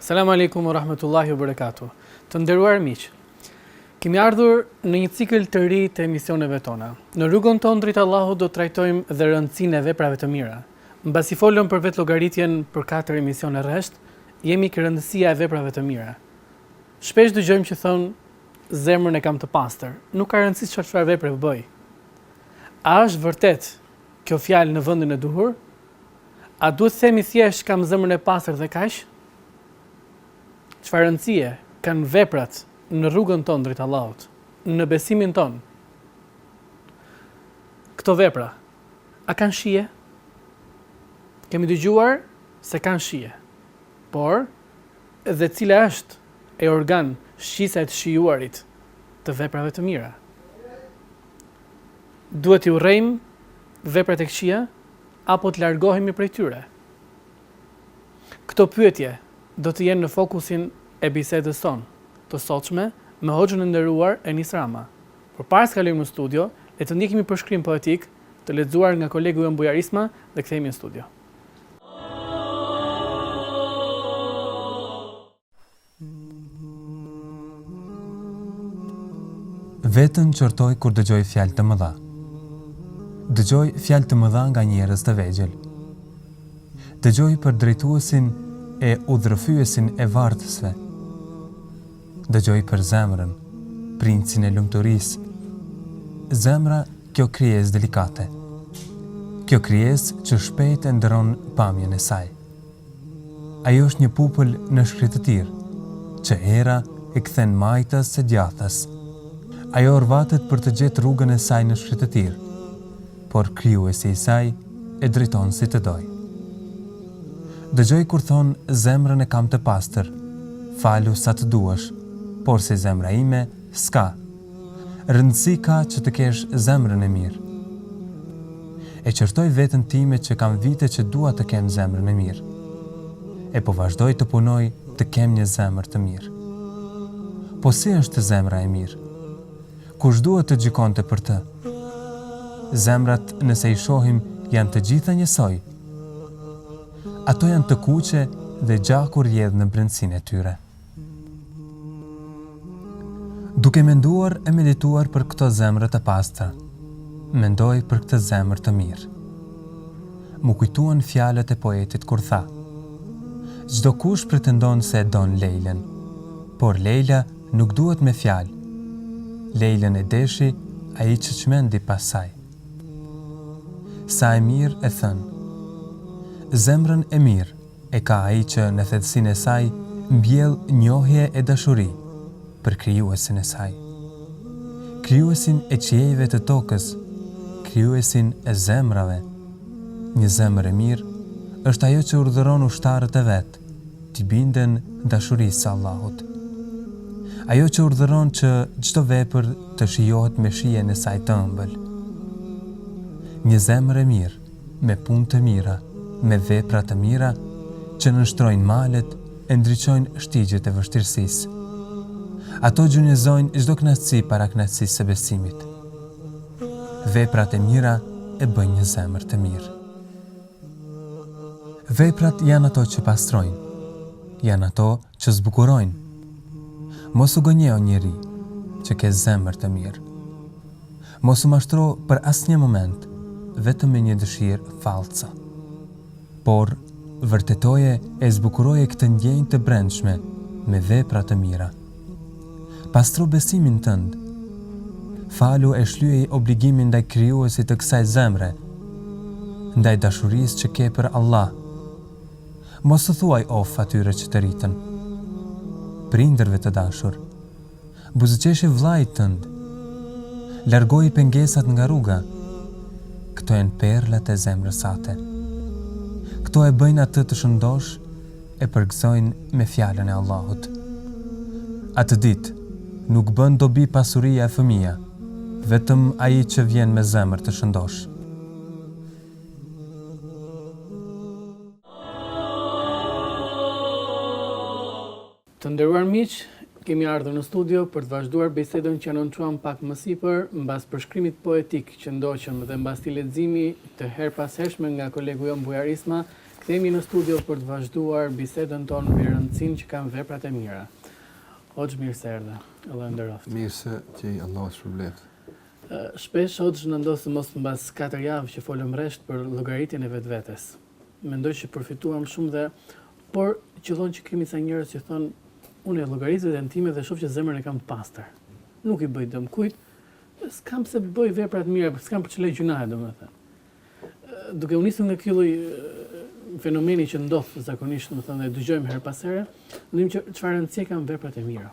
Selam aleikum wa rahmetullahi wa barakatuh. Të nderuar miq. Kemi ardhur në një cikël të ri të emisioneve tona. Në rrugën tonë drejt Allahut do të trajtojmë dhe rëndësinë e veprave të mira. Mbasi folëm për vetëllogaritjen për katër emisione rresht, jemi te rëndësia e veprave të mira. Shpesh dëgjojmë që thonë zemrën e kam të pastër, nuk ka rëndësi çfarë vepre bëj. A është vërtet kjo fjalë në vendin e duhur? A duhet themi thjesht kam zemrën e pastër dhe kaq? Çfarë rëndësie kanë veprat në rrugën tonë drejt Allahut, në besimin tonë? Këto vepra a kanë shije? Kemi dëgjuar se kanë shije. Por dhe cila është e organ shqisa e të shijuarit të veprave të mira. Duhet t'i urrejmë veprat e këqija Apo të largohemi prej tyre? Këto pyetje do të jenë në fokusin e bisedës sonë të sotshme me hoxhën e nderuar Enis Rama. Por para se të kalojmë në studio, le të ndjekim një përshkrim poetik të lexuar nga kolegu ynë Bujar Isma dhe kthehemi në studio. Veten qortoj kur dëgjoj fjalë të mëdha. Dëgjoj fjalë të mëdha nga njerëz të vegjël. Dëgjoj për drejtuesin e udhërrëfyesin e vartësve. Dëgjoj për zemrën, princin e lumturisë. Zemra kjo krijesë delikate. Kjo krijesë që shpejt e ndërron pamjen e saj. Ajo është një pupël në shkretëtirë, që era e kthen majtas e djathas. Ajo orvatet për të gjetë rrugën e saj në shkretëtirë, por krijuesi i saj e drejton si të dojë. Dëgjoj kur thonë zemrën e kam të pastër, falu sa të duash, por si zemra ime s'ka Rëndësi ka që të kesh zemrën e mirë. E qortoj veten time që kam vite që dua të kem zemrën e mirë. E po vazhdoj të punoj të kem një zemër të mirë. Po si është zemra e mirë? Kush duhet të gjykonte për të? Zemrat nëse i shohim janë të gjitha njësoj. Ato janë të kuqe dhe gjaku rrjedh në brendësinë e tyre. Duke menduar e medituar për këto zemra të pastra, mendoj për këtë zemër të mirë. M'u kujtuan fjalët e poetit kur tha, Çdokush pretendon se e don Lejlën, por Lejla nuk duhet me fjalë, Lejlën e deshi ai që u çmend pas saj. Sa e mirë e thënë. Zemrën e mirë. e ka ai që në thellësinë e saj mbjell njohje e dashuri për Krijuesin e saj. Krijuesin e qiejve e tokës, Krijuesin e zemrave. Një zemër e mirë është ajo që urdhëron ushtarët e vet t'i binden dashurisë së Allahut. Ajo që urdhëron që çdo vepër të shijohet me shijen e saj të ëmbël. Një zemër e mirë me punë të mira, me vepra të mira që nënshtrojnë malet e ndriçojnë shtigjet e vështirësisë. Ato gjunjëzojnë çdo kënaqësi para kënaqësisë së besimit. Veprat e mira e bëjnë një zemër të mirë. Veprat janë ato që pastrojnë, janë ato që zbukurojnë. Mos u gënje o njeri që ke zemër të mirë. Mos u mashtro për asnjë moment vetëm me një dëshirë fallco. Por, vërtetoje e zbukuroje këtë ndjenjë të brendshme me vepra të mira. Pastro besimin tënd. Falu e shlyej obligimin ndaj Krijuesit të kësaj zemre, ndaj dashurisë që ke për Allah. Mos u thuaj of atyre që të rritën. Prindërve të dashur. Buzëqeshi vllait tënd. Largoji pengesat nga rruga. Këto janë perlat e zemrës sate. Këto e bëjnë atë të shëndoshë e përgëzojnë me fjalën e Allahut. Atë ditë nuk bën dobi pasuria e fëmija, vetëm ai që vjen me zemër të shëndoshë. Të nderuar miq, kemi ardhur në studio për të vazhduar bisedën që anonçuam pak më sipër, mbas përshkrimit poetik që ndoqëm dhe mbas këtij leximi të herëpashershëm nga kolegu jonë Bujar Isma, kthehemi në studio për të vazhduar bisedën tonë mbi rëndësinë që kanë veprat e mira. Hoxhë mirë se erdhe. Allahu ju nderoftë. Mirë se të gjej, Allahu të shpërbleftë. Shpesh hoxhë na ndodh të mos mbas katër javë që folëm rresht për llogaritjen e vetvetes. Mendoj që përfituam shumë dhe por qëllon që kemi ca njerëz që thonë unë e llogarit veten time dhe shoh që zemrën e kam të pastër. Nuk i bëj dëm kujt. S'kam pse të bëj vepra të mira, s'kam për të shlyer gjynahe, domethënë. Duke u nisur nga ky lloj fenomeni që ndodh zakonisht, domethënë dhe dëgjojmë herë pas here, të dimë që çfarë rëndësie kanë veprat e mira.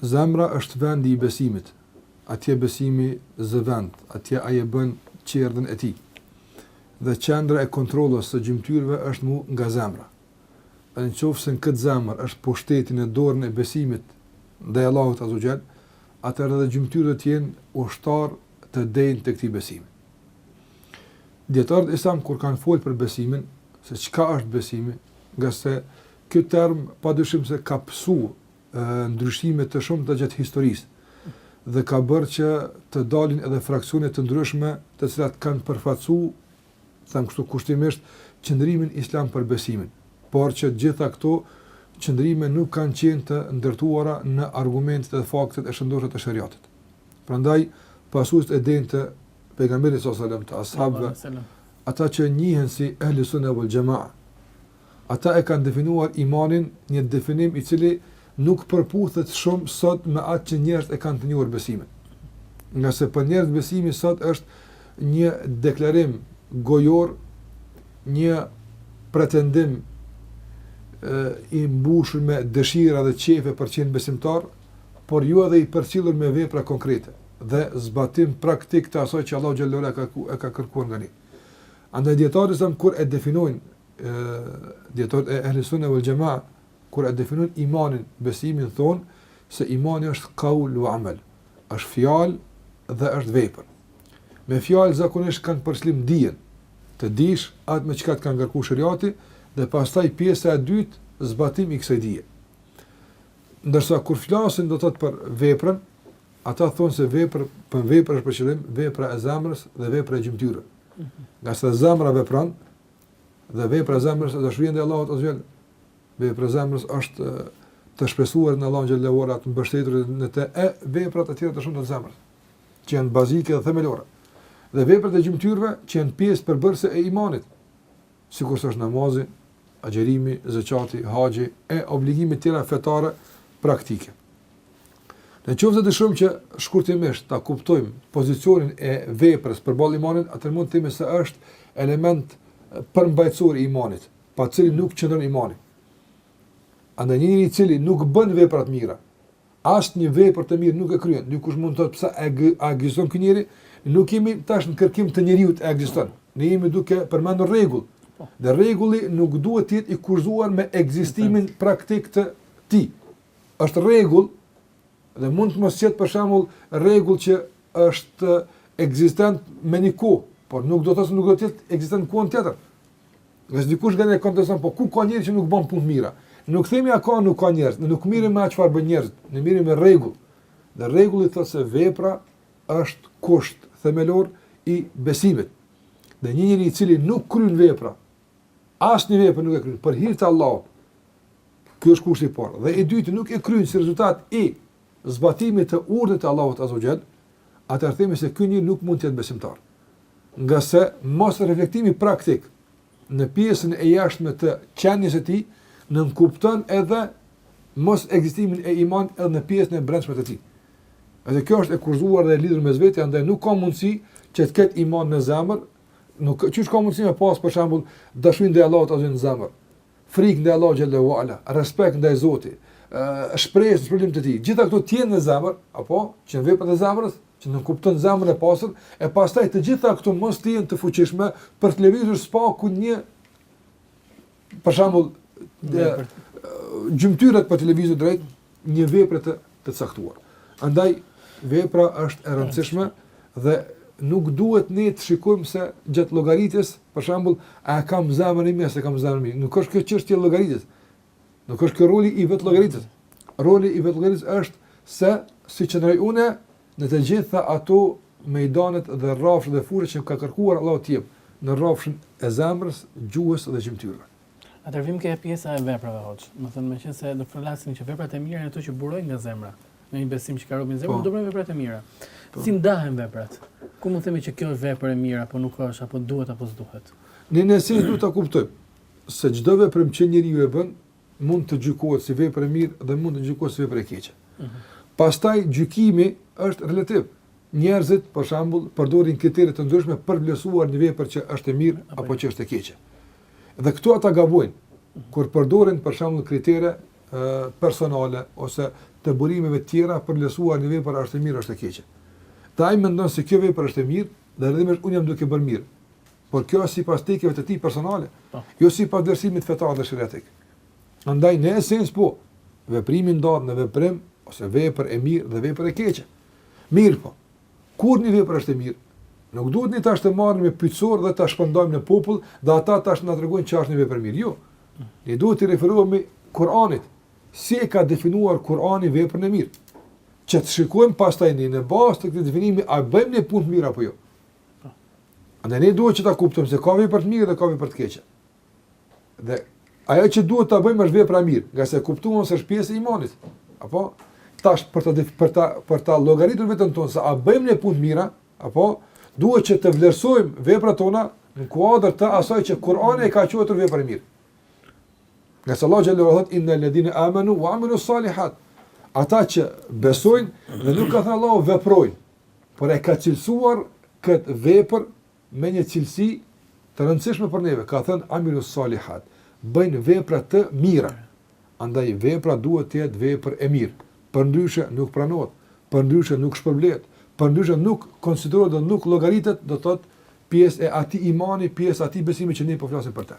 Zemra është vendi i besimit, atje besimi zë vend, atje ai e bën çerdhen e tij. Dhe qendra e kontrollit të gjymtyrëve është mu nga zemra. Dhe në qoftë se në këtë zemër është pushteti në dorën e besimit ndaj Allahut azza wa jall, atëherë edhe gjymtyrët do të jenë ushtarë të denjë të këtij besimi. Dijetarët islamë kur kanë folur për besimin, se çka është besimi, ngase Ky term padyshim se ka pësu ndryshime të shumta gjatë historisë dhe ka bërë që të dalin edhe fraksione të ndryshme të cilat kanë përfaqësu, them kështu kushtimisht, qëndrimin islam për besimin, por që të gjitha këto qëndrime nuk kanë qenë të ndërtuara në argumentet dhe faktet e shëndoshta të sheriatit. Prandaj, pasuesit e denjë të Pejgamberit sallallahu alejhi ue sellem, të sahabëve, ata që njihen si ehli sunne wel xhema, Ata e kanë definuar imanin, një definim i cili nuk përputhet shumë sot me atë që njerëzit e kanë të njohur besimin. Ngase për njerëzit besimi sot është një deklarim gojor, një pretendim i mbushur me dëshira dhe qejfe për të qenë besimtar, por jo edhe i përcjellur me vepra konkrete dhe zbatim praktik të asaj që Allahu xhelle ue ala e ka kërkuar nga ne. Andaj dijetarët kur e definojnë dijetarët e ehli sunne wal jamaa kur e definojnë imanin, besimin thonë se imani është qaul wa amal, është fjalë dhe është vepër. Me fjalë zakonisht kanë për qëllim dijen, të dish atë me çka të ka ngarkuar shariati dhe pastaj pjesa e dytë zbatim i kësaj dije. Ndërsa kur flasin do të thotë për veprën, ata thonë se vepër, për veprën është për qëllim vepra e zemrës dhe vepra e gjymtyrës. Mhm. Ngase zemra vepron, Dhe vepra e zemrës është dashuria ndaj Allahut azza wa jall. Vepra e zemrës është të shpresuar në Allahun xhelle ue ala, të mbështetur në të e veprat e tjera të shumta të zemrës, që janë bazike dhe themelore. Dhe veprat e gjymtyrëve që janë pjesë përbërëse e imanit, sikurse është namazi, agjërimi, zakati, haxhi e obligime të tjera fetare praktike. Në qoftë se dëshirojmë që shkurtimisht ta kuptojmë pozicionin e veprës përballë imanit, atëherë mund të themi se është element përmbajtësor i imanit, pa të cilin nuk qëndron imani. Andaj një njeri i cili nuk bën vepra të mira, asnjë vepër të mirë nuk e kryen. Dikush mund të thotë pse a ekziston ky njeri? Nuk jemi tash në kërkim të njeriut a ekziston. Ne jemi duke përmendur rregull. Po. Dhe rregulli nuk duhet të jetë i kushtëzuar me ekzistimin praktik të tij. Është rregull dhe mund të mos jetë për shembull rregull që është ekzistent me një kohë, por nuk do të thotë se nuk do të jetë ekzistent në kohën tjetër. Dhe dikush që na konteston, po ku ka njerëz që nuk bën punë të mira? Nuk themi a ka nuk ka njerëz, ne nuk merremi me atë çfarë bën njerëz, ne merremi me rregull. Dhe rregulli thotë se vepra është kusht themelor i besimit. Dhe një njeri i cili nuk kryen vepra, Asnjë vepër nuk e kryen për hir të Allahut. Ky është kushti i parë. Dhe i dyti nuk e kryen si rezultat i zbatimit të urdhit të Allahut azze ve xhel, atëherë themi se ky njeri nuk mund të jetë besimtar. Ngase mosreflektimi praktik në pjesën e jashtme të qenies së tij nënkupton edhe mosekzistimin e imanit edhe në pjesën e brendshme të tij. Edhe kjo është e kushtëzuar dhe e lidhur mes vete, andaj nuk ka mundësi që të ketë iman në zemër Nuk, qysh ka mundësi me pas për shembull dashuri ndaj Allahut azze ve xhel në zemër. Frik ndaj Allahut xhel-le ve ala, respekt ndaj Zotit, ë shpresë në shpërblim të tij. Gjithë këto të jenë në zemër, apo që janë veprat e zemrës, që nënkupton zemrën e pastër, e pastaj të gjitha këto mos të jenë të fuqishme për të lëvizur së paku një Për shembull, gjymtyrët për të lëvizur drejt një vepre të caktuar. Andaj vepra është e rëndësishme dhe nuk duhet ne të shikojmë se gjatë llogaritjes, për shembull, a e kam zemrën e mirë, s'e kam zemrën e mirë. Nuk është kjo çështje e llogaritjes. Nuk është kjo roli i vetëllogaritjes. Roli i vetëllogaritjes është se si qëndroj unë Në të gjitha ato mejdanet dhe rrafshat dhe fushat që më ka kërkuar Allahu të jem, në rrafshin e zemrës, gjuhës dhe gjymtyrëve. Atëherë vijmë ke pjesa e veprave hoxhë, domethënë meqenëse po flasim që veprat e mira janë ato që burojnë nga zemra, nga një besim që ka robi në zemër, do burojnë veprat e mira. Si ndahen veprat? Ku mund të themi që kjo është vepër e mirë apo nuk është, apo duhet apo s'duhet? Ne në esencë duhet ta kuptojmë se çdo veprim që njeriu e bën, mund të gjykohet si vepër e mirë dhe mund të gjykohet si vepër e keqe. Pastaj gjykimi është relativ. Njerëzit, për shembull, përdorin kritere të ndryshme për të vlerësuar një vepër që është e mirë apo që është e keqe. Dhe këtu ata gabojnë kur përdorin për shembull kritere personale ose të burimeve të tjera për të vlerësuar një vepër është e mirë është e keqe. Dhe ai mendon se kjo vepër është e mirë dhe rrjedhimisht unë jam duke bërë mirë. Por kjo është sipas tekeve të tij personale, po. jo sipas vlerësimit fetar dhe shariatik. Andaj në esencë po, veprimi ndahet në veprim ose vepër e mirë dhe vepër e keqe. Mirëpo kur një vepër është e mirë, nuk duhet ne tash të marrim një pyetësor dhe ta shpërndajmë në popull, dhe ata tash na tregojnë çfarë është një vepër e mirë. Jo. Ne duhet të referohemi Kur'anit. Si e ka definuar Kur'ani veprën e mirë? Që të shikojmë pastaj ne në bazë të këtij definimi a bëjmë ne punë të mirë apo jo. Andaj ne duhet që ta kuptojmë se ka vepër të mirë dhe ka vepër të keqe. Dhe ajo që duhet ta bëjmë është vepra e mirë, nga se kuptuam se është pjesë e imanit. Apo tash për ta për ta për ta llogaritur veten tonë se a bëjmë ne punë të mira, apo duhet që të vlerësojmë veprat tona në kuadër të asaj që Kurani e ka quajtur vepër e mirë. Nga se Allahu xhallahu thotë, inna ledhine amanu, wa amilu salihat. Ata që besojnë, dhe nuk ka thënë Allah, veprojnë. Por e ka cilësuar këtë vepër me një cilësi të rëndësishme për neve, ka thënë amilu salihat, bëjnë vepra të mira. Andaj vepra duhet të jetë vepër e mirë. Përndryshe nuk pranohet, përndryshe nuk shpërblehet, përndryshe nuk konsiderohet dhe nuk llogaritet, do të thotë, pjesë e atij imani, pjesë e atij besimi që ne po flasim për të.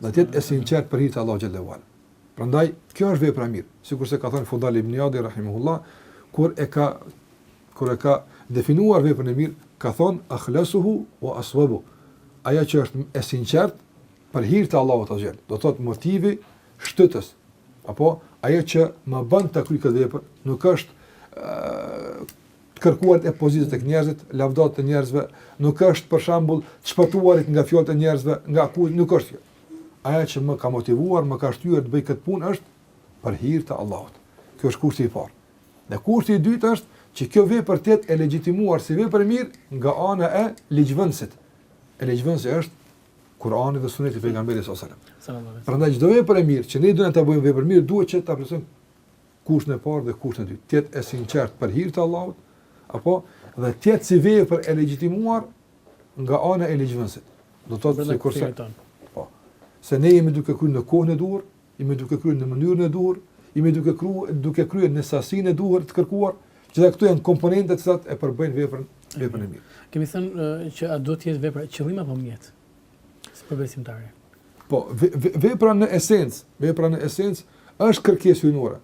dhe të jetë e sinqertë për hir të Allahut xhallahu ala. Prandaj kjo është vepra e mirë, sikurse ka thënë Fudhal ibn Iyadi rahimahullah, kur e ka kur e ka definuar veprën e mirë, ka thënë akhlasuhu wa aswabu. Ajo që është e sinqertë për hir të Allahut xhallahu do të thotë motivi shtytës apo ajo që më bën të kryj këtë vepër, nuk është të kërkuarit e pozitës tek njerëzit, lavdatat e njerëzve, nuk është për shembull të shpëtuarit nga fjalët e njerëzve, nga akuzat, nuk është. Ajo që më ka motivuar, më ka shtyrë të bëj këtë punë është për hir të Allahut. Kjo është kushti i parë. Dhe kushti i dytë është që kjo vepër të jetë e legjitimuar si vepër e mirë nga ana e ligjvënësit. E ligjvënësi është Kurani dhe Suneti i pejgamberit sallallahu alajhi wasallam. Prandaj çdo vepër e mirë që ne duhet ta bëjmë vepër mirë duhet që ta plotësojmë Kushtin e parë dhe kushtin e dytë, të jetë e sinqertë për hir të Allahut, apo dhe të jetë si vepër e legjitimuar nga ana e ligjvënësit. Do të thotë sikurse po, se ne jemi duke kryer në kohën e duhur, jemi duke kryer në mënyrën e duhur, jemi duke kryer duke kryer në sasinë e duhur të kërkuar, që këto janë komponentët që e përbëjnë veprën, veprën e mirë. Kemi thënë që a duhet të jetë vepra qëllim apo mjet? Si për besimtarin. Po, vepra në esencë, vepra në esencë, është kërkesë hyjnore,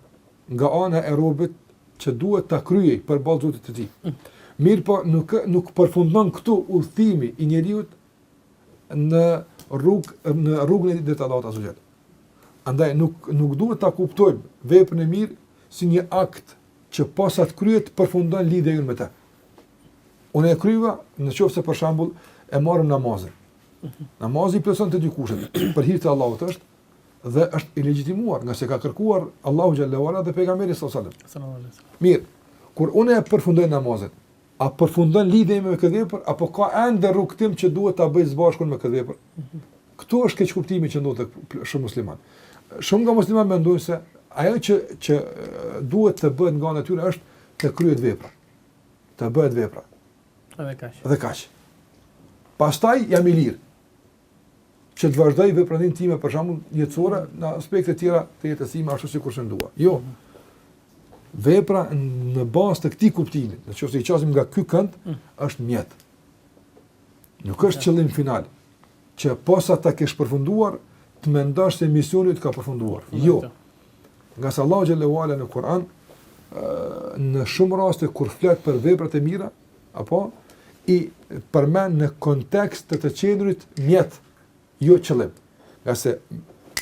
nga ana e robit që duhet ta kryejë përballë Zotit të tij. Mm. Mirëpo, nuk, nuk përfundon këtu udhëtimi i njeriut në rrugë në rrugën e drejtë të Allahut azh. Andaj nuk nuk duhet ta kuptojmë veprën e mirë si një akt që pasi të kryhet përfundon lidhja jonë me të. Unë e kryva, në qoftë se për shembull e marrim namazin. Mhm. Namazi i plotëson të dy kushtet, për hir të Allahut është dhe është i legjitimuar, nga se ka kërkuar Allahu xhallahu ala dhe pejgamberi sallallahu alaihi wasallam. Mirë. Kur unë e përfundoj namazin, A përfundon lidhja ime me këtë vepër apo ka ende rrugëtim që duhet ta bëj së bashku me këtë vepër? Këtu është keqkuptimi që ndodh tek shumë muslimanë. Shumë nga muslimanë mendojnë se ajo që që duhet të bëhet nga ana e tyre është të kryhet vepra. Të bëhet vepra. Edhe kaq. Edhe kaq. Pastaj jam i lirë. që të vazhdoj veprimtarinë time për shembull jetësore në aspekte tjera të jetës time ashtu sikurse unë dua. Jo, vepra në bazë të këtij kuptimi, nëse i qasemi nga ky kënd, mm. është mjet. Nuk është qëllim final, që posa ta kesh përfunduar, të mendosh se misioni yt ka përfunduar. Jo, ngase Allahu xhelle ue ala në Kur'an, në shumë raste kur flet për veprat e mira, po i përmend në kontekst të të qenurit mjet, jo qëllim. Ngase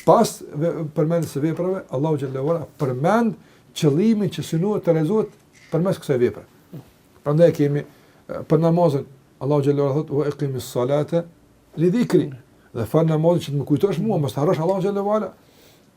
pas përmendjes së veprave, Allahu xhelle ue ala përmend qëllimin që synohet të realizohet përmes kësaj vepre. Prandaj kemi për namazin, Allahu xhelle ue ala thotë: "Wa aqimis salata li dhikri." Dhe fal namazin që të më kujtosh mua, mos ta harrosh Allahun xhelle ue ala.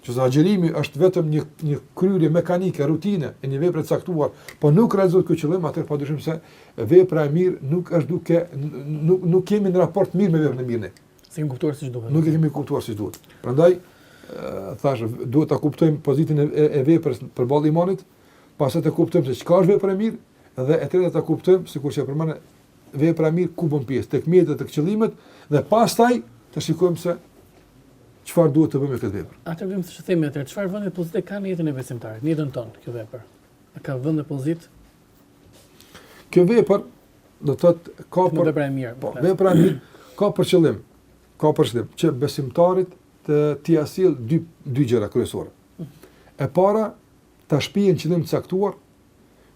nëse agjërimi është vetëm një një kryerje mekanike, rutinë e një vepre të caktuar, po nuk realizohet ky qëllim, atëherë padyshim se vepra e mirë nuk është duke nuk nuk kemi në raport mirë me veprën e mirë ne. S'e kemi kuptuar siç duhet. Nuk e kemi kuptuar siç duhet. Prandaj thashë duhet ta kuptojmë pozitën e, e veprës përballë imanit, pastaj të kuptojmë se çka është vepra e mirë dhe e treta ta kuptojmë sikur që përmenda vepra e mirë ku bën pjesë, tek mjetet, tek qëllimet dhe pastaj të shikojmë se çfarë duhet të bëjmë me këtë vepër. A duhet të themi atë, çfarë vendpozite ka në jetën e besimtarit, në jetën tonë kjo vepër. A ka vendpozitë? Kjo vepër do të thotë ka për vepra e mirë. Po, vepra e mirë ka për qëllim, ka për qëllim që besimtarit të t'ia sjell dy dy gjëra kryesore. E para Ta shpjerë në qëllim të caktuar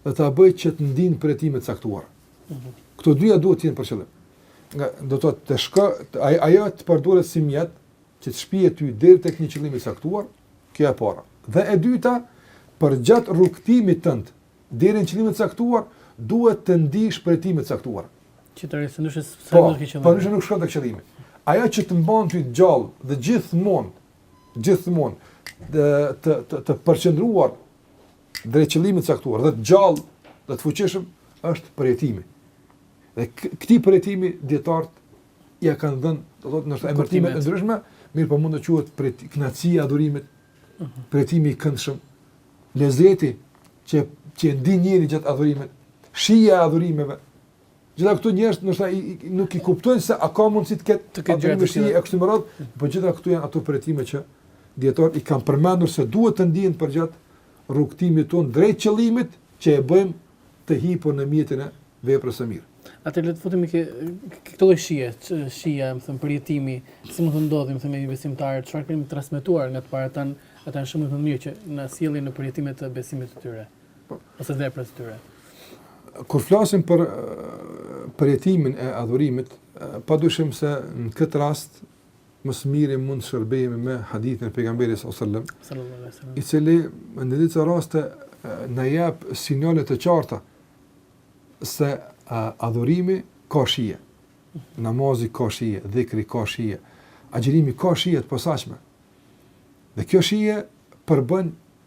dhe ta bëjë që të ndiejë përjetime të caktuara. Mhm. Këto dyja duhet të jenë për qëllim. Ngase do të thotë, ajo të përdoret si mjet që të shpjerë ty deri tek një qëllim i caktuar, kjo e para. Dhe e dyta, përgjatë rrugëtimit tënd deri në qëllimin e caktuar, duhet të ndiesh përjetime të caktuara. Që të arrish ndryshe se po, në këtë qëllim. Po, ndryshe nuk shkon tek qëllimi. Ajo që të mban ty gjallë dhe gjithmonë gjithmonë të të të, të përqendruar drejt qëllimit të caktuar dhe të gjallë dhe të fuqishëm është përjetimi. Dhe këtij përjetimi dijetarët i kanë dhënë, do të thotë, ndoshta emërtime të ndryshme, mirëpo mund të quhet kënaqësia e adhurimit, mhm. përjetimi i këndshëm, lezeti që që ndien njeriu gjatë adhurimit, shija e adhurimeve, Gjitha këto njerëz ndoshta i, i, nuk i kuptojnë se a ka mundësi të ketë të ketë vështirë e kështu me radhë, por gjitha këto janë ato përjetime që dijetarët i kanë përmendur se duhet të ndihen përgjatë rrugëtimit tonë drejt qëllimit që e bëjmë të hipur në mjetin e veprës së mirë. Atëherë le të futemi ke këtë lloj shije, shija, me thënë përjetimi, si mund të ndodhim, me thënë me besimtarët, çfarë kemi transmetuar nga të parët tanë, ata janë shembull i mirë që na sjellin neve përjetime të besimit të tyre. ose veprës së tyre. Kur flasim për përjetimin e adhurimit, padyshim se në këtë rast më së miri mund të shërbehemi me hadithin e pejgamberit sallallahu alajhi wasallam, i cili në disa raste na jep sinjale të qarta se adhurimi ka shije, namazi ka shije, dhikri ka shije, agjërimi ka shije të posaçme. Dhe kjo shije përbën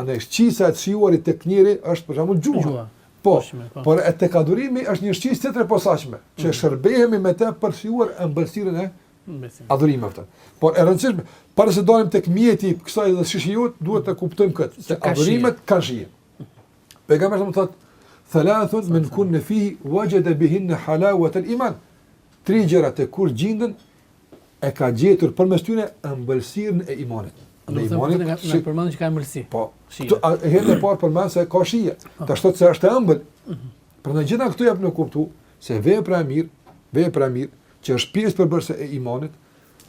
Anë, shqisa e të shijuarit tek njeriu është për shembull gjuha. Gjuha. Po, po. Po, por tek adhurimi është një shqisë tjetër e posaçme, që mm. shërbehemi me të për të shijuar ëmbëlsinë e adhurimeve. Por e rëndësishme, para se dalim tek mjeti i kësaj dhe shijimit, duhet të kuptojmë këtë, se adhurimet kanë shije. Pejgamberi a.s. thotë, "Thalathun man kunna fihi wajada bihin halawat al-iman." Tri gjëra te kush gjinden, e ka gjetur përmes tyre ëmbëlsinë e imanit. Në iman e ka përmendur që ka ëmbëlsi. Po. Këtu herën e parë përmend se ka shije. Po. Tash thotë se është e ëmbël. Mhm. Prandaj gjitha këto japin me kuptu se vepra e mirë, vepra e mirë që është pjesë përbërëse e imanit,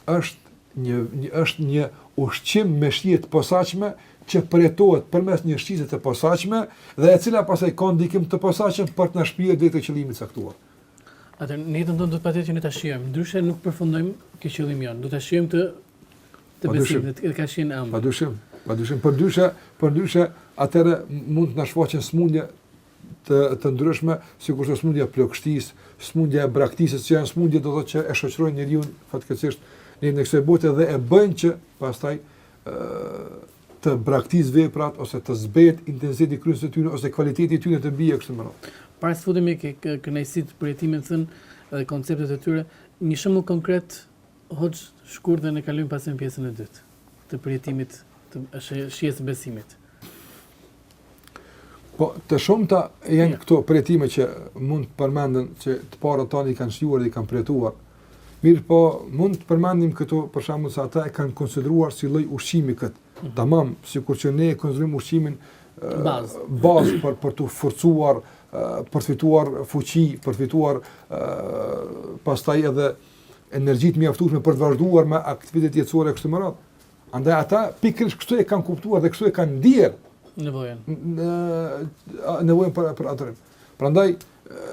është një, një është një ushqim me shije të posaçme që përjetohet përmes një shqise të posaçme dhe e cila pastaj ka ndikim të posaçëm për të na shpënë drejt qëllimit të caktuar. Atëherë, në jetën tonë duhet patjetër që ne ta shijojmë, ndryshe nuk përfundojmë ke qëllimi jonë. Duhet ta shijojmë këtë të besimit, dhe ka shije të ëmbël. Padyshim, padyshim, përndryshe, përndryshe atëherë mund të na shfaqen smundje të të ndryshme, sikur është smundja e plogështisë, smundja e braktisjes, që janë smundje do të thotë që e shoqërojnë njeriun fatkeqësisht në jetën e kësaj bote dhe e bëjnë që pastaj ë të braktisë veprat ose të zbehet intensiteti i kryerjes së tyre ose kvaliteti i tyre të bie e kështu me radhë. Para se të futemi ke kënaqësitë, përjetimet me thënë dhe konceptet e tyre, një shembull konkret hoxhë shkurt dhe ne kalojmë pastaj në pjesën e dytë të përjetimit të shijes së besimit. Po, të shumta janë këto përjetime që mund të përmenden që të parët tanë i kanë shijuar dhe kanë përjetuar. Mirëpo, mund të përmendim këto për shembull se ata e kanë konsideruar si lloj ushqimi kët. Mhm. Tamam, sikur që ne e konsiderojmë ushqimin bazë bazë për për të forcuar, për të fituar fuqi, për të fituar pastaj edhe energji të mjaftueshme për të vazhduar me aktivitetet jetësore kështu me radhë. Andaj ata pikërisht kështu e kanë kuptuar dhe kështu e kanë ndier nevojën. Nevojën për për adhurim. Prandaj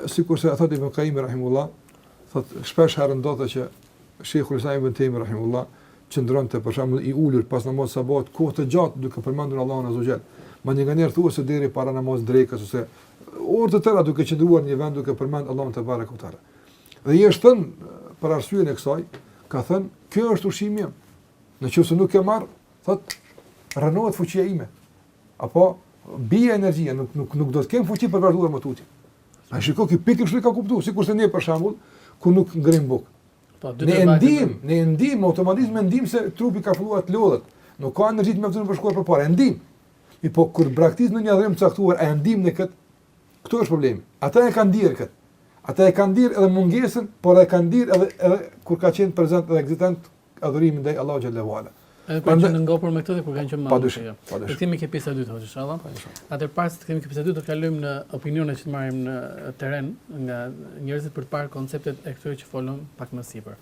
sikurse thotë Ibn Kajjim rahimehullah, thotë shpesh herë ndodhte që Shejhul Islam Ibn Tejmije rahimehullah qëndronte për shembull i ulur pas namazit sabahut kohë të gjatë duke përmendur Allahun azze ue xhel. Madje nganjëherë thua se deri para namazit drekës ose orë të tëra duke qëndruar në një vend duke përmend Allahun tebareke ue teala. Dhe i është thënë për arsyen e kësaj, ka thënë, "Ky është ushqimi Në qoftë se nuk e marr, thotë, rrënohet fuqia ime. Apo bie energjia, nuk nuk nuk do të kem fuqi për të vazhduar më tutje. A shiko që pikërisht ai ka kuptuar, sikurse ne për shembull, kur nuk ngrëmë bukë. Po, ne e ndim, ne e ndim automatikisht e ndim se trupi ka filluar të lodhet. Nuk ka energji të mjaftueshme për shkuar përpara, e ndim. Mirëpo kur braktisim një adhurim të caktuar, a e ndim ne kët. Ktu është problemi. Ata e kanë ndier kët. Ata e kanë ndier edhe mungesën, por e kanë ndier edhe edhe kur ka qenë prezent edhe ekzistent adhurimi ndaj Allahut xhel-le ue ala. Edhe kur kanë ngopur me këtë dhe kur kanë qenë më të tjerë. Padyshim. Nderhemi ke pjesa e dytë hoxhë inshallah. Padyshim. Atëherë pas të kthehemi ke pjesa e dytë do të kalojmë në opinionet që marrim në terren nga njerëzit për të parë konceptet e këtyre që folëm pak më sipër.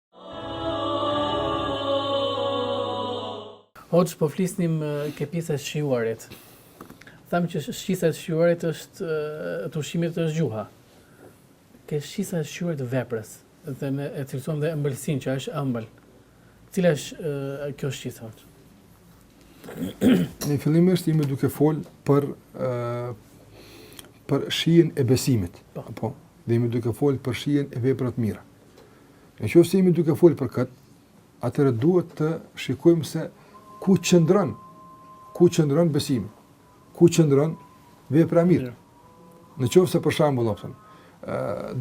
Hoxhë, po flisnim ke pjesa e shijuarit. Thamë që shqisa e shijuarit është, të ushqimit është gjuha. Ke shqisa e shijuarit të veprës, dhe me e cilësuam dhe ëmbëlsin që është ëmbël. Cila është kjo shqisa? Në fillim ishim duke fol për për shijen e besimit. Po. po. Dhe jemi duke fol për shijen e veprave të mira. Në qoftë se jemi duke folë për këtë, atëherë duhet të shikojmë se ku qëndron, ku qëndron besimi, ku qëndron vepra e mirë. Në qoftë se për shembull po them,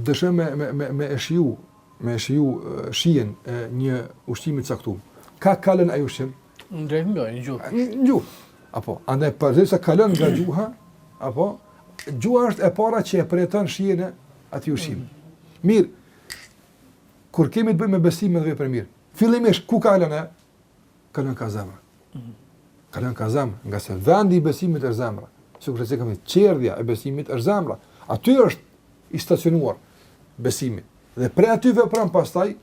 dëshiron me, me, me, me e shiu, me e shiu shijen e një ushqimi të caktu. Ka kalon ai ushqim? Në drejtë ndoj, në gjuhë. Në gjuhë. Apo, andaj përderisa kalon nga gjuha, apo, gjuha është e para që e përjeton shijen e atij ushqimi. Mirë, Kur kemi të bëjmë me besim edhe vepër të mirë, fillimisht ku kalon e? Kalon ka zemra. Mhm. Kalon ka zemra, ngase vendi i besimit është zemra. Sikurse cekëm, çerdhja e besimit është zemra. Aty është i stacionuar besimi. Dhe prej aty vepron pastaj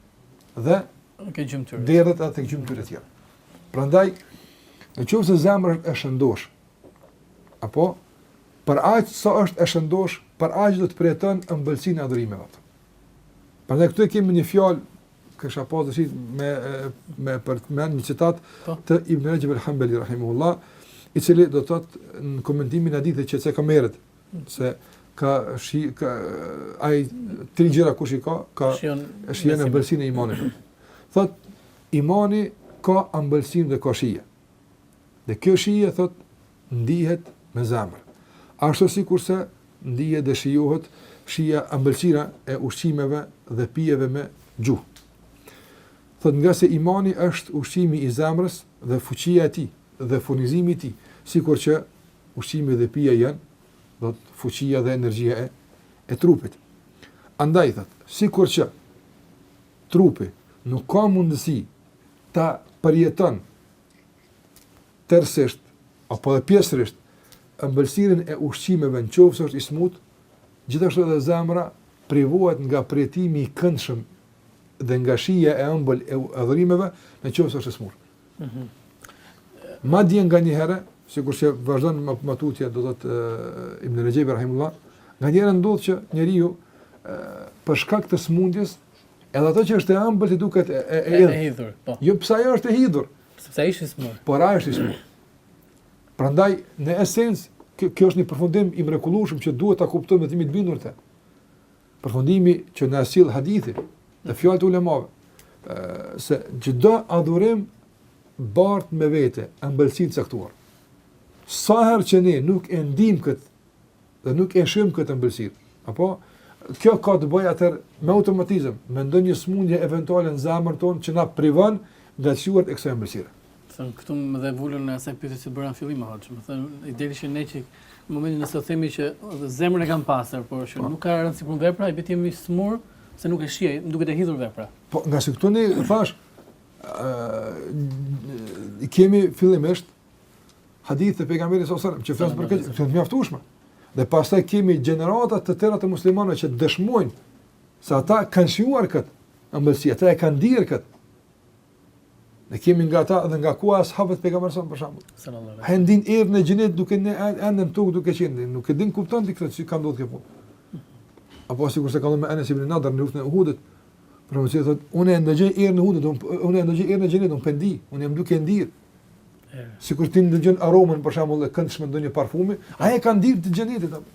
dhe derdhet edhe te gjymtyrët tjera. Prandaj, në qoftë se zemra është e shëndoshë, Apo, për aq sa është e shëndosh, për aq do ta përjeton ëmbëlsinë e adhurimeve. Prandaj këtu e kemi një fjalë kisha pas dëshit me me për të mend një citat po. të Ibn Rajab al-Hanbali rahimullah, i cili do të thotë në komentimin e hadithit që se ka merret se ka shi ka ai tri gjëra kush i ka ka shiju ëmbëlsinë e imanit. Thot imani ka ambëlsin dhe ka shije. Dhe kjo shije thot ndihet me zemër. Ashtu sikurse ndihet dhe shijohet shija ëmbëlsira e ushqimeve dhe pijeve me gjuhë. Thot ngase imani është ushqimi i zemrës dhe fuqia e tij dhe furnizimi i tij, sikur që ushqimi dhe pija janë do të fuqia dhe energjia e, e trupit. Andaj thot, sikur që trupi nuk ka mundësi ta përjeton tërësisht apo edhe pjesërisht ëmbëlsirën e ushqimeve në qoftë se është i smur, gjithashtu edhe zemra privohet nga përjetimi i këndshëm dhe nga shija e ëmbël e adhurimeve në qoftë se është e smur. Ëh. Mm -hmm. Madje nganjëherë, sikurse vazhdon më më tutje do thotë uh, Ibn Rajab rahimullah, nganjëherë ndodh që njeriu uh, për shkak të smundjes Edhe ajo që është e ëmbël i duket e e e, e hidhur, po. Jo pse ajo është e hidhur. Sepse ai është i smur. Por ai është i smur. Prandaj në esencë kjo, kjo është një përfundim i mrekullueshëm që duhet ta kuptojmë dhe të bindemi te. Përfundimi që na sjell hadithi dhe fjalët e ulemave se çdo adhurim bart me vete ëmbëlsinë e caktuar. Sa herë që ne nuk e ndijmë kët dhe nuk e shijojmë këtë ëmbëlsirë. Po kjo ka të bëjë atëherë me automatizëm, me ndonjë smundje eventuale në zemrën tonë që na privon nga të shijuarit e kësaj ëmbëlsire. Thën këtu më dhe vulën asaj pyetjes që bëra në fillim më hoxh, domethënë njeri që ne që në momentin nëse thotë që zemrën e kam pastër, por që po. nuk ka rëndësi për vepra, i bie të jem i smur se nuk e shijoj, duket e hidhur vepra. Po, ngase këtu ne thash ë kemi fillimisht hadithet e pejgamberit sallallahu alajhi wasallam që flas për këtë, kjo është e mjaftueshme. Dhe pastaj kemi gjenerata të tëra të muslimanëve që dëshmojnë se ata kanë shijuar këtë ëmbëlsi, ata e kanë ndier këtë. Ne kemi nga ata edhe nga as-habët e pejgamberit sallallahu alajhi wasallam për shembull. Ai ndin erën e xhenetit duke ende në tokë duke qenë, nuk e din kupton ti këtë si ka ndodhur këtu. Apo sikurse ka ndodh me Anas ibn Nadr në luftën e Uhudit, domethënë thotë, unë e ndjej erën në Uhud, unë e ndjej erën e xhenetit, unë p'e ndi, unë jam duke ndier. Sikur ti ndigjon aromën për shembull e këndshme ndonjë parfumi, ai e ka ndi erë të xhenetit apo.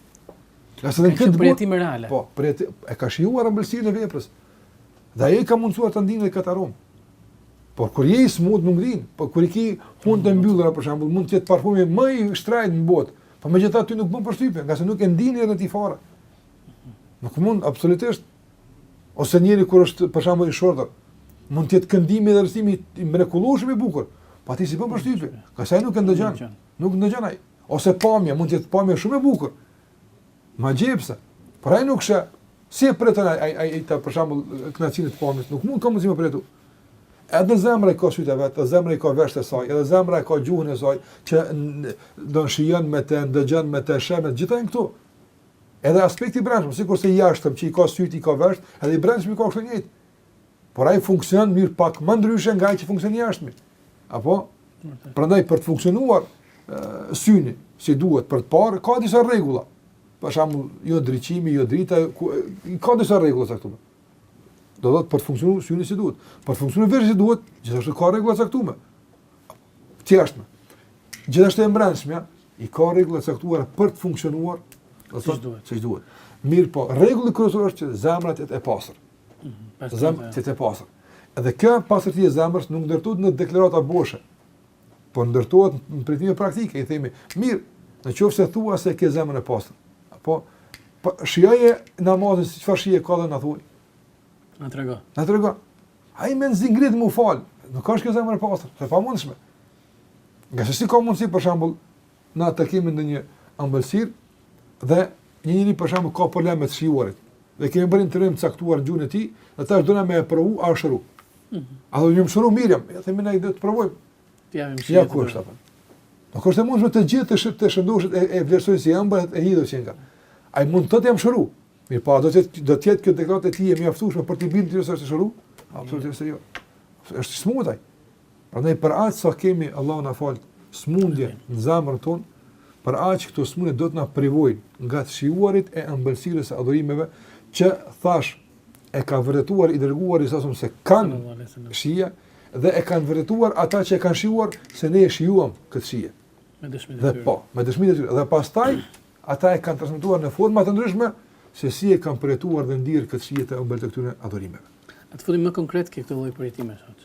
Ja se në këtë bëti më reale. Po, për e, e ka shijuar ëmbëlsinë e veprës. Dhe ai ka mundsuar të ndijë këtë aromë. Por kur je i smut nuk ndin, po kur i ke hundë të mbyllura për shembull, mund të jetë parfumi më i shtrejt në botë, por megjithatë ty nuk bën përshtypje, ngase nuk e ndin edhe ti fare. Nuk mund absolutisht. Ose njeri kur është për shembull i shurdhër, mund të jetë këndimi dhe leximi i mrekullueshëm i bukur, po ty s'i bën përshtypje, ngase nuk e ndëgjon, nuk ndëgjon ai. Ose pamja mund të jetë pamje shumë e bukur. Magjepsëse, por ai nuk sheh, si e përjeton ai ai ai ta për shembull kënaqësinë e pamjes, nuk mund të ketë mundësi me përjetu. Edhe zemra i ka sytë e vet, edhe zemra i ka veshët e saj, edhe zemra e ka gjuhën e saj që do shijon me të, ndëgjon me të, sheh me gjithajnë këtu. Edhe aspekti i brendshëm, sikurse i jashtëm që i ka sytë, i ka veshët, edhe i brendshmi i ka kështu njëjtë. Por ai funksionon mirëpo pak më ndryshe nga ai që funksionon i jashtmi. Apo prandaj për të funksionuar syni si duhet për të parë ka disa rregulla. Për shembull, jo drejtimi, jo drita, ku, ka disa rregulla të caktuara. Do thotë për të funksionuar syni si duhet. Për të funksionuar veshi si duhet, gjithashtu ka rregulla të caktuara. Te i jashtëm. Gjithashtu i brendshmi, I ka rregulla të caktuara për të funksionuar, do të thotë siç duhet. Mirëpo, rregulli kryesor është që zemra të jetë e pastër. Mhm, zemra të jetë e pastër. Edhe kjo pastërti e zemrës nuk ndërtohet në deklarata boshe. Por ndërtohet në përjetime praktike, i themi, mirë, në qoftë se thua se e ke zemrën e pastër. Epo po shijoje namazin si çfarë shije ka dhe na thuaj. Na trego. Na trego. Ai me zi ngrihet me u fal. Nuk ka shkë zemër e pastër, s'e pamundshme. Ngase si ka mundësi, për shambull, na të kemi ndonjë ambëlsirë, dhe një njeri, për shambull, ka problem me të shijuarit, dhe kemi bërë intervenim të caktuar në gjuhën e tij, dhe tash duam me e provu, a është shëru. Mm -hmm. A je më shëru, mirë, i themi hajde të provojmë. Ja, ja ku është, apë. Në kështë e mundëshme të gjithë të, shë, të shëndoshët e, e vlerësojnë si ëmbël e hidhur kjo. Ai mund të thotë jam shëru. Mirëpo, po, do të jetë, do të jetë kjo deklaratë e tij e mjaftushme për t'i bindë të tjerët se është shëru? Absolutisht se jo. është smut ai. Prandaj për aq sa kemi Allahu na fal smundje në zemrën tonë, për aq këto smundje do të na privojnë nga të shijuarit e ëmbëlsirës së adhurimeve që thash e ka vërtetuar i dërguar i sasum se kanë shije dhe e kanë vërtetuar ata që e kanë shijuar se ne e shijuam këtë shije. Me dëshminë e tyre. Dhe po, me dëshminë e tyre. Dhe pastaj ata e kanë transmetuar në forma të ndryshme se si e kanë përjetuar dhe ndier këtë shije të ëmbël të këtyre adhurimeve. A të mundi më konkret ke këtë lloj përjetimi sot.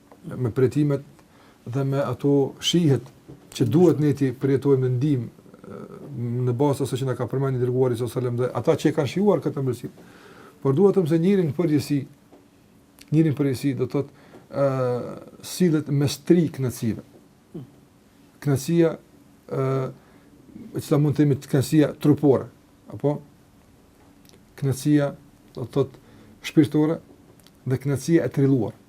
me përjetimet dhe me ato shihet që duhet ne ti përjetojmë ndihmë në bazë asaj që na ka përmendur i dërguari sallallahu alajhi wasallam dhe ata që e kanë shijuar këtë ëmbëlsi. Por dua të them se njeriu në përgjithësi, njeriu në përgjithësi do të thotë ë uh, sillet mes tri kënaqësive. Kënaqësia ë uh, që mund të themi kënaqësia trupore, apo kënaqësia do të thotë shpirtërore dhe kënaqësia e trilluar.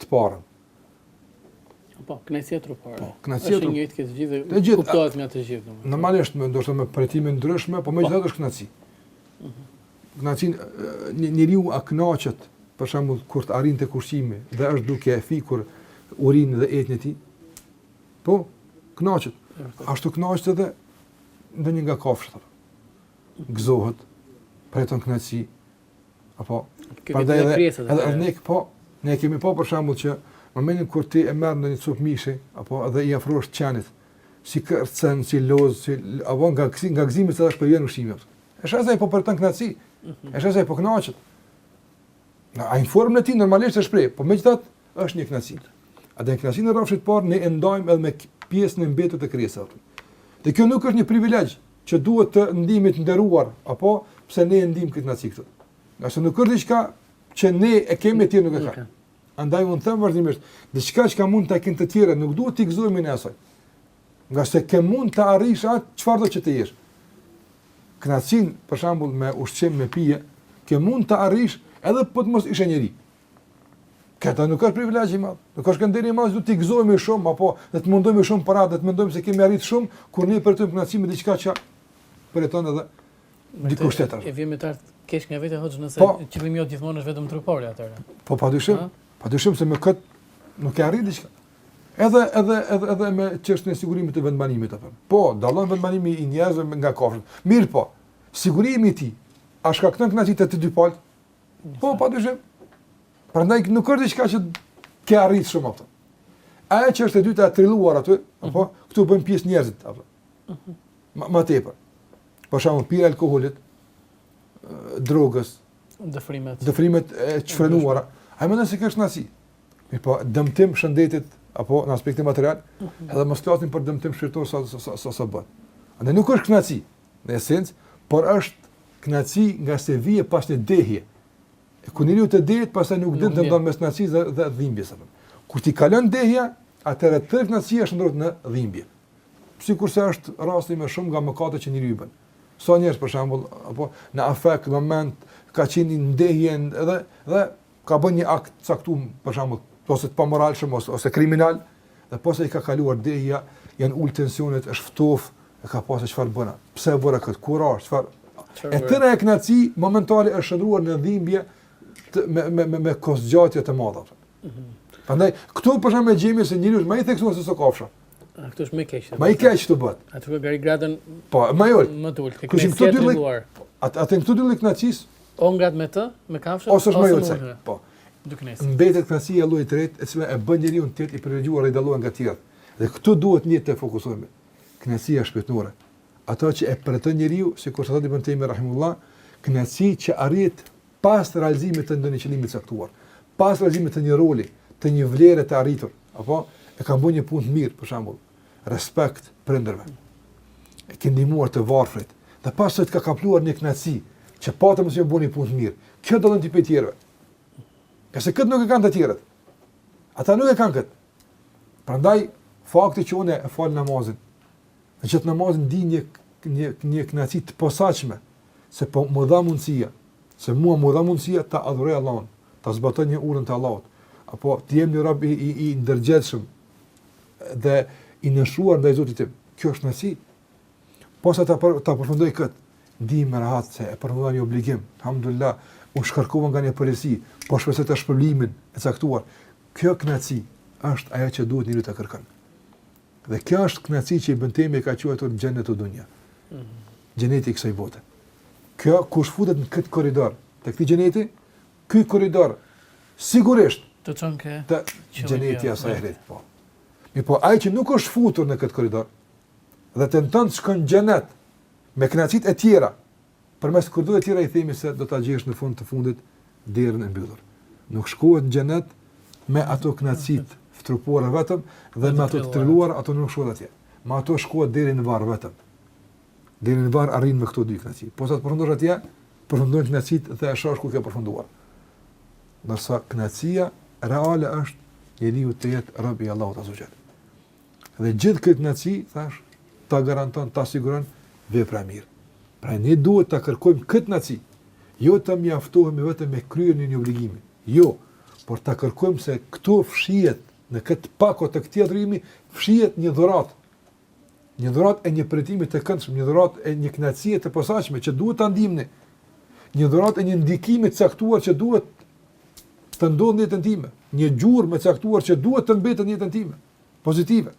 të parën. Po, kënaqësia trupore. Po, kënaqësia trupore. Është një e dimë të gjithë, të gjithë kuptohet nga të gjithë domosdoshmë. Normalisht ndoshta me përjetime të ndryshme, po megjithatë po. është kënaqësi. Mhm. Kënaqësin një njeriu a kënaqet për shembull kur të arrin tek ushqimi dhe është duke e fikur urin dhe etjen e tij. Po, kënaqet. Ashtu kënaqet edhe ndonjë nga kafshët. Gëzohet, përjeton kënaqësi, Apo, kemi dhe edhe, pjesët, edhe arnik, po, ne kemi po për shembull që në momentin kur ti e merr një copë mishi, apo edhe i afrohesh qenit, si kërcen, si loz, si, apo nga, nga gëzimi se është duke i ardhë ushqimi. E sheh se ai po përjeton kënaqësi, e sheh se ai po kënaqet. Në, a në formën e tij, normalisht e shpreh, po megjithatë, Është një kënaqësi. Atë kënaqësinë e rrafshit të parë ne e ndajmë edhe me pjesën e mbetur të krijesave aty. Dhe kjo nuk është një privilegj që duhet të ndihemi të nderuar, apo pse ne e ndiejmë këtë kënaqësi këtu. Ngase nuk është diçka që ne e kemi ti nuk e ka. Andaj unë them vazhdimisht, diçka që mund ta kenë të tjerë, nuk duhet të gëzohemi ne asaj. Ngase ke mund të arrish atë çfarëdo që të jesh. Kënaqësinë, për shembull, me ushqim, me pije, ke mund të arrish edhe po të mos ishe njeri. Kjo nuk është privilegj i madh, nuk është nder i madh që duhet të gëzohemi shumë apo do të mundojmë shumë para, do të mendojmë se kemi arritë shumë kur ne përjetojmë kënaqësi me diçka që përjeton edhe dikush tjetër. E vjen me të ardhë keq nga vetja hoxhë nëse po, qëllimi jot gjithmonë është vetëm trupore atëherë. Po pa dyshim, pa dyshim se me këtë nuk ke arrit diçka. Edhe edhe edhe edhe me çështjen e sigurimit të vendbanimit apo. Po, dallon vendbanimi i njerëzve nga kafshët. Mirëpo. Sigurimi i tij, a shkakton kënaqësi te të dy palët? Po, pa dyshim. Prandaj nuk është diçka që ke arrit shumë ato. Ajo që është e dyta e trilluar aty, apo mhm. këtu bën pjesë njerëzit apo. Mhm. Ma, ma tepër. Për shembull, pirja e alkoolit, drogës, dëfrimet. Dëfrimet e çfrenuara. Ai mendon se kjo është kënaqësi. Mirëpo dëmtim i shëndetit apo në aspektin material, mhm. edhe mos flasim për dëmtim shpirtëror sa sa sa sa bëhet. Andaj nuk është kënaqësi. në esencë, por është kënaqësi ngase vjen pas një dehje. E kur njeriu të dehet, pastaj nuk din të ndan mes kënaqësisë dhe, dhe dhimbjes apo. Kur t'i kalon dehja, atëherë kënaqësia shndërrohet në dhimbje. Sikurse është rasti me shumë nga mëkatet që njeriu i bën. Sa njerëz për shembull, apo në afekt, në moment ka qenë në dehje edhe dhe ka bën një akt të caktuar, për shembull, ose të pamoralshëm ose ose kriminal, dhe pasi i ka kaluar dehja, janë ul tensionet, është ftof, e kap se çfarë bëna. Pse e bëra kët? Ku rashë? Çfarë? E tëra ajo kënaqësi momentale është shndërruar në dhimbje të, me me me, me kohëzgjatje të madhe. Mhm. Prandaj mm -hmm. këtu për shkak të logjikës njeriu është më i theksuar se sa kafsha. A këtu është më keq. Më i keq të bëhet. Atë që humb gradën. Po, më i ulët. Më i ulët. Kush këto dy lloj? Atë atë këto dy lloj kënaqësish O ngjan me të, me kafshët ose më i ulët. Po. Mbetet kënaqësia e llojit të tretë, e cila e bën njeriu të jetë i privilegjuar dhe i dalluar nga të tjerët. Dhe këtu duhet ne të fokusohemi. Kënaqësia shpirtërore. Atë që e përjeton njeriu, sikurse thotë Ibn Tejmije rahimullah, kënaqësi që arrihet pas realizimit të ndonjë qëllimi të caktuar, pas realizimit të një roli, të një vlere të arritur, apo e kam bë një punë të mirë, për shembull, respekt prindërve,. e ke ndihmuar të varfrit dhe pastaj të ka kapluar një kënaqësi që pate mundësi të bësh një punë të mirë. Kjo do t'u ndihmojë të tjerëve. Kafshët këtë nuk e kanë të tjerët. Ata nuk e kanë këtë. Prandaj fakti që unë e fal namazin, në këtë namaz ndiej një një një kënaqësi të posaçme se po m'u dha mundësia, se mua m'u dha mundësia ta adhuroj Allahun, ta zbatoj një urdhër të Allahut, apo të jem një rob i i, i ndërgjegjshëm, dhe i nënshtruar ndaj Zotit tim. Kjo është kënaqësi. Posa ta, për, ta përfundoj këtë, ndihem rahat se e përfundova një obligim, elhamdulilah, u shkarkova nga një përgjegjësi, po shpresoj shpërblimin e caktuar. Kjo kënaqësi është ajo që duhet njeriu ta kërkojë. Dhe kjo është kënaqësi që Ibn Tejmije ka quajtur xhenetu dunja. Xheneti i kësaj bote. Kjo, kush futet në këtë korridor, të këtij xheneti, Ky korridor sigurisht të çon te xheneti i ahiretit, po. Mirëpo ai që nuk është futur në këtë korridor dhe tenton të shkon në xhenet me kënaqësitë e tjera, përmes korridorëve të tjera i themi se do ta gjesh në fund të fundit derën e mbyllur. Nuk shkohet në xhenet me ato kënaqësitë trupore vetëm dhe me ato të trilluara ato nuk shkohet atje. Me ato shkohet deri në varr vetëm. Deri në varr arrin me këto dy kënaqësi. Posa të përfundosh atje, përfundojnë kënaqësitë dhe e sheh ku ke përfunduar. Ndërsa kënaqësia reale është njeriu të jetë rob i Allahut azze ue xhel. Dhe gjithë këtë kënaqësi thash ta garanton, ta siguron vepra e mirë. Pra ne duhet ta kërkojmë këtë kënaqësi. Jo të mjaftohemi vetëm me kryerjen e një obligimi. Jo, por ta kërkojmë se këtu fshihet në këtë pako të këtij adhurimi, fshihet një dhuratë Një dhuratë e një përjetimi të këndshëm, një dhuratë e një kënaqësie të posaçme që duhet ta ndijmë ne. Një dhuratë e një ndikimi të caktuar që duhet të ndodhë në jetën time, një gjurmë e caktuar që duhet të mbetet në jetën time, pozitive.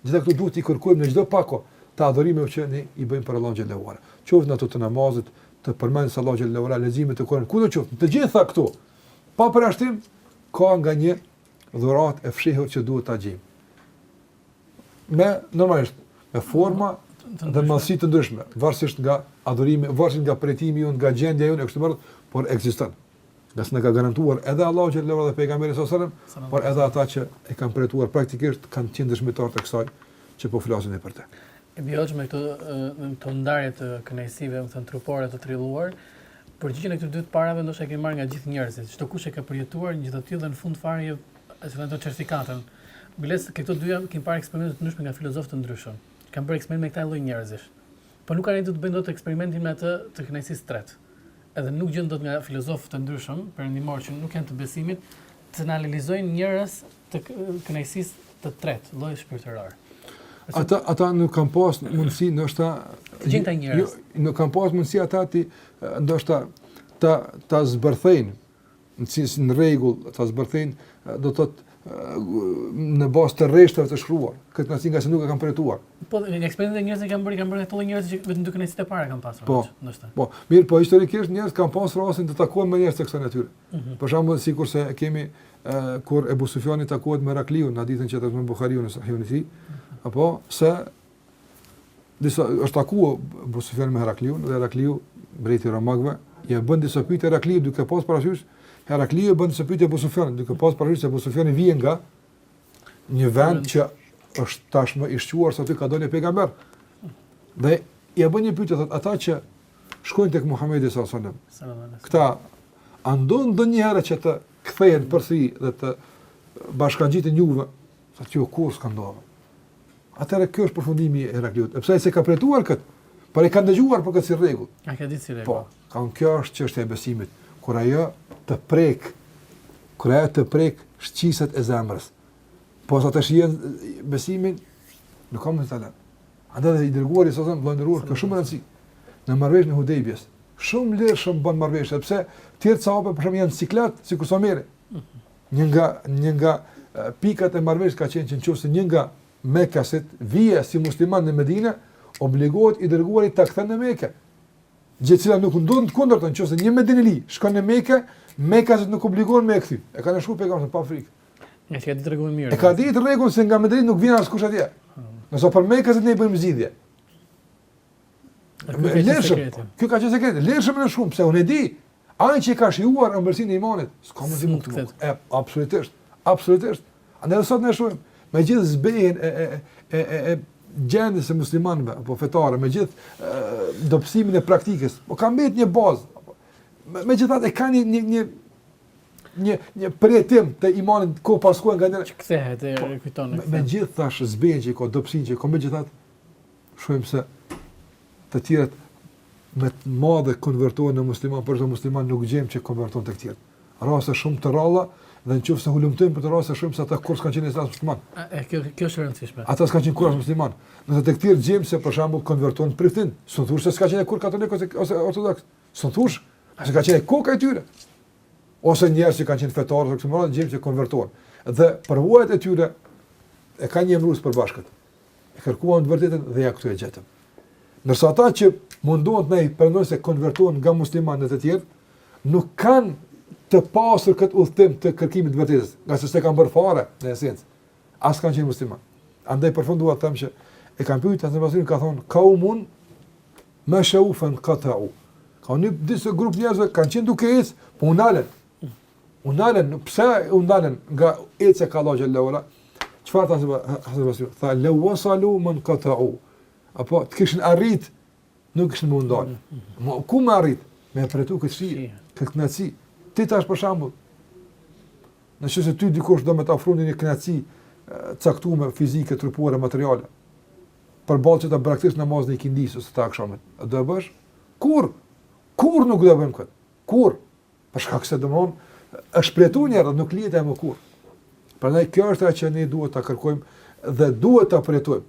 Gjithë këto duhet t'i kërkojmë në çdo pako të adhurimeve që ne i bëjmë për Allahun xhelle ve ala. Qoftë ato të namazit, të përmendjes së Allahut xhelle ve ala, leximit të Kuranit, kudo qoftë, të gjitha këto pa përjashtim ka nga një dhuratë e fshehur që duhet ta gjejmë. me normalisht me forma dhe masë të ndryshme, varësisht nga adhurimi, varësisht nga përjetimi jonë, nga gjendja jonë e kështu me radhë, por ekziston. Ngase na ka garantuar edhe Allahu xhelle ve ala dhe pejgamberi alejhi selam, por edhe ata që e kanë përjetuar praktikisht kanë qenë dëshmitarë të kësaj që po flasim ne për të. E bëjmë me këto me këto ndarje të kënaqësive, me thënë trupore të trilluar, përgjigjen e këtyre dy të parave ndoshta e kemi marrë nga gjithë njerëzit, çdokush e ka përjetuar një gjë të tillë dhe në fund fare Nëse na do certifikatën. Biles, këto dy janë, kemi parë eksperimente të ndryshme nga filozofë të ndryshëm. Kanë bërë eksperimente me këta lloj njerëzish. Po nuk arrijnë dot të bëjnë dot eksperimentin me atë të kënaqësisë së tretë. Edhe nuk gjen dot nga filozofë të ndryshëm perëndimorë që nuk janë të besimit të na analizojnë njerëz të kënaqësisë të tretë, lloj shpirtëror. Ata ata nuk kanë pas mundësi ndoshta të gjejnë ata njerëz. Jo, nuk kanë pas mundësi ata ti ndoshta ta ta zbërthejnë Kënaqësitë në rregull ta zbërthejnë, do të thotë në bazë të rreshtave të shkruar, këtë kënaqësi ngase nuk e kanë përjetuar. Po, në eksperiencat e njerëzve kanë bërë, kanë bërë këto njerëz që vetëm dy kënaqësitë e para kanë pasur, po, ndoshta. Po, mirë, po historikisht njerëz kanë pasur rastin të takohen me njerëz të kësaj natyre. Mm -hmm. Për shembull, sikurse e kemi e, kur Ebu Sufjani takohet me Herakliun në hadithin që transmeton Buhariu në Sahihun e tij, mm -hmm. apo se Derisa është takuar Ebu Sufjani me Herakliun dhe Herakliu mbreti i romakëve ia bën disa pyetje Herakliu duke pas parasysh Herakliu bën disa pyetje Ebu Sufjanit duke pas parasysh se Ebu Sufjani vjen nga një vend që është tashmë i shquar se aty ka dalë pejgamber. Dhe ia bën një pyetje thotë ata që shkojnë tek Muhamedi sallallahu alajhi wasallam. Këta a ndodh ndonjëherë që të kthehen përsëri dhe të bashkangjiten juve Tha jo kurrë s'ka ndodhur. Atëherë ky është përfundimi i Herakliut. Sepse ai s'e ka përjetuar këtë, por e ka dëgjuar për këtë si rregull. Ai e ka ditë si rregull. Po, ka unë kjo është çështja e besimit, kur ajo të prek, kur ajo të prek shqisat e zemrës. Posa të shijojnë besimin, nuk kanë të kthyer. Andaj dhe i dërguari salallahu vëndëruar ka shumë rëndësi në marrëveshjen e Hudejbjes. Shumë lirë shumë bën marrëveshje, sepse tjerë ca për shkak janë ciklet, sikur sa merr. Mhm. Një nga një nga pikat e marrëveshjes ka qenë që nëse një nga mekasit vjen si musliman në Medinë, obligohet i dërguari ta kthen në Mekë. Gjë që nuk ndodh të kundërta, nëse një medinili shkon në Mekë, mekasit nuk obligohen me e kthy. E ka nënshkru pejgamberi pa frikë. E ka ditë rregullin mirë. E ka ditë rregullin se nga Medina nuk vjen askush atje. Ndërsa për mekasit ne i bëjmë zgjidhje. Lëshëm. Kjo ka qenë sekret. Lëshëm unë shumë pse unë e di, Ai që e ka shijuar ëmbëlsinë e imanit, s'ka mundësi më të humb. E absolutisht, absolutisht. Andaj sot ne shohim me gjithë zbehjen e e e e e gjendjes së muslimanëve apo fetare, me gjithë dobësimin e praktikës, po ka mbetë një bazë. Apo, me, megjithatë e kanë një një një një përjetim të imanit ka pas ku nganjëherë. Kthehet e po, kujton. Me, me gjithë tash zbehjen që ka dobësinë që ka megjithatë Shohim se të tjerët me të madhe konvertohen në musliman, por prej muslimanëve nuk gjejmë që konvertohen te të tjerët. Raste shumë të rralla dhe në qoftë se hulumtojmë për ato raste shohim se ata kurrë s'kanë qenë hiç as musliman. E kjo kjo është e rëndësishme. Ata s'kanë qenë kurrë musliman. Ndërsa te të tjerët gjejmë se për shembull konvertohen priftër. S'mun thush se s'ka qenë kurrë katolik ose ose ortodoks. S'mun thush, se ka qenë koka e tyre. Ose njerëz që kanë qenë fetarë ose kështu me radhë gjejmë se konvertohen. Dhe përvojat e tyre e kanë një emërues të përbashkët. E kërkuam të vërtetën dhe ja këtu e gjetëm. Ndërsa ata që mundohen të na e pretendojnë se konvertohen nga musliman në të tjerë, nuk kanë pasur këtë udhëtim të kërkimit të së vërtetës, ngase s'e kanë bërë fare në esencë, as kanë qenë musliman. Andaj për fund dua të them që e kanë pyetur Hasan Basriun ka thonë kaumun mashau fenkata'u. Ka, një, disa grup njerëzve kanë qenë duke ecë, po u nalën, U ndalen, pse u ndalen nga ecja ka Allahu xhel-le ue ala? Çfarë tha Hasan Basriu? Tha lau wasalu manqata'u. Apo të kishin arrit, nuk kishin me u ndal. Po ku me arrit? Me e përjetu këtë shije, këtë knaqsi. Ti tash për shembull. Në qoftë se ty dikush do me të ofru një knaqsi të caktuar fizike, trupore, materiale. Përballë që ta braktisësh namazin e kindisë ose të akshamit. A do e bësh? Kurrë. Kurrë nuk do e bëjmë këtë. Kurrë. Për shkak se domthon e ke përjetuar një herë, nuk lihet më kurrë. Prandaj kjo është ajo që ne duhet ta kërkojmë dhe duhet ta përjetojmë.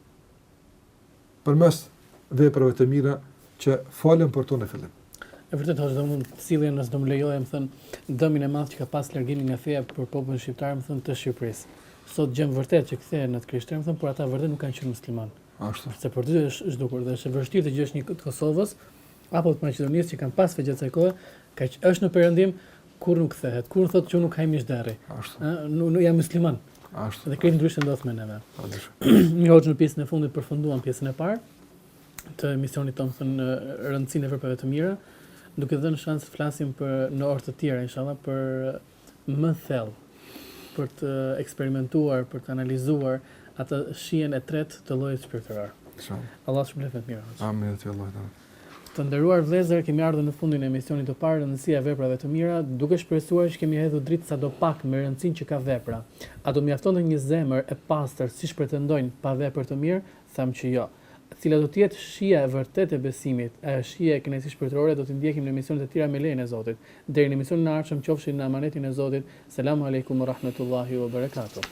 Përmes veprave të mira që folëm për to në fillim. E vërteta është, domethënë, nëse do më lejoje, domethënë, dëmin e madh që ka pas largimi nga feja për popullin shqiptar, domethënë të Shqipërisë. Sot gjejmë vërtet që kthehen në të krishterë, domethënë, por ata vërtet nuk kanë qenë musliman. Ashtu. Sepse aty është zhdukur dhe është e vështirë të gjesh një të Kosovës Apo të Maqedonisë që kanë pas fe gjatë kësaj kohe, edhe që është në perëndim, kurrë nuk kthehet. Kur thotë që unë nuk haj mish derri. Ashtu. Ë, unë jam musliman. Ashtu. Dhe krejt ndryshe ndodh me neve. Mirë hoxhë në pjesën e fundit përfunduam pjesën e parë të emisionit domethënë rëndësinë e veprave të mira, duke dhënë shans të flasim për në orë të tjera inshallah për më thellë për të eksperimentuar, për të analizuar atë shijen e tretë të llojit shpirtëror. Inshallah. Allah të shpërbleftë me të mira. Amin e ti Allah ta. Të nderuar vëllezër, kemi ardhur në fundin e emisionit të parë rëndësia e veprave të mira, duke shpresuar që kemi hedhur dritë sado pak me rëndësinë që ka vepra. A do mjaftonte një zemër e pastër siç pretendojnë pa vepër të mirë, Them që jo. Cila do të jetë shija e vërtetë e besimit, ajo shije e kënaqësisë shpirtërore do t'i ndjekim në emisionet e tjera me lejen e Zotit. Deri në emisionin e ardhshëm qofshit në amanetin e Zotit. Selamu alejkum u rahmetullahi u berekatuh.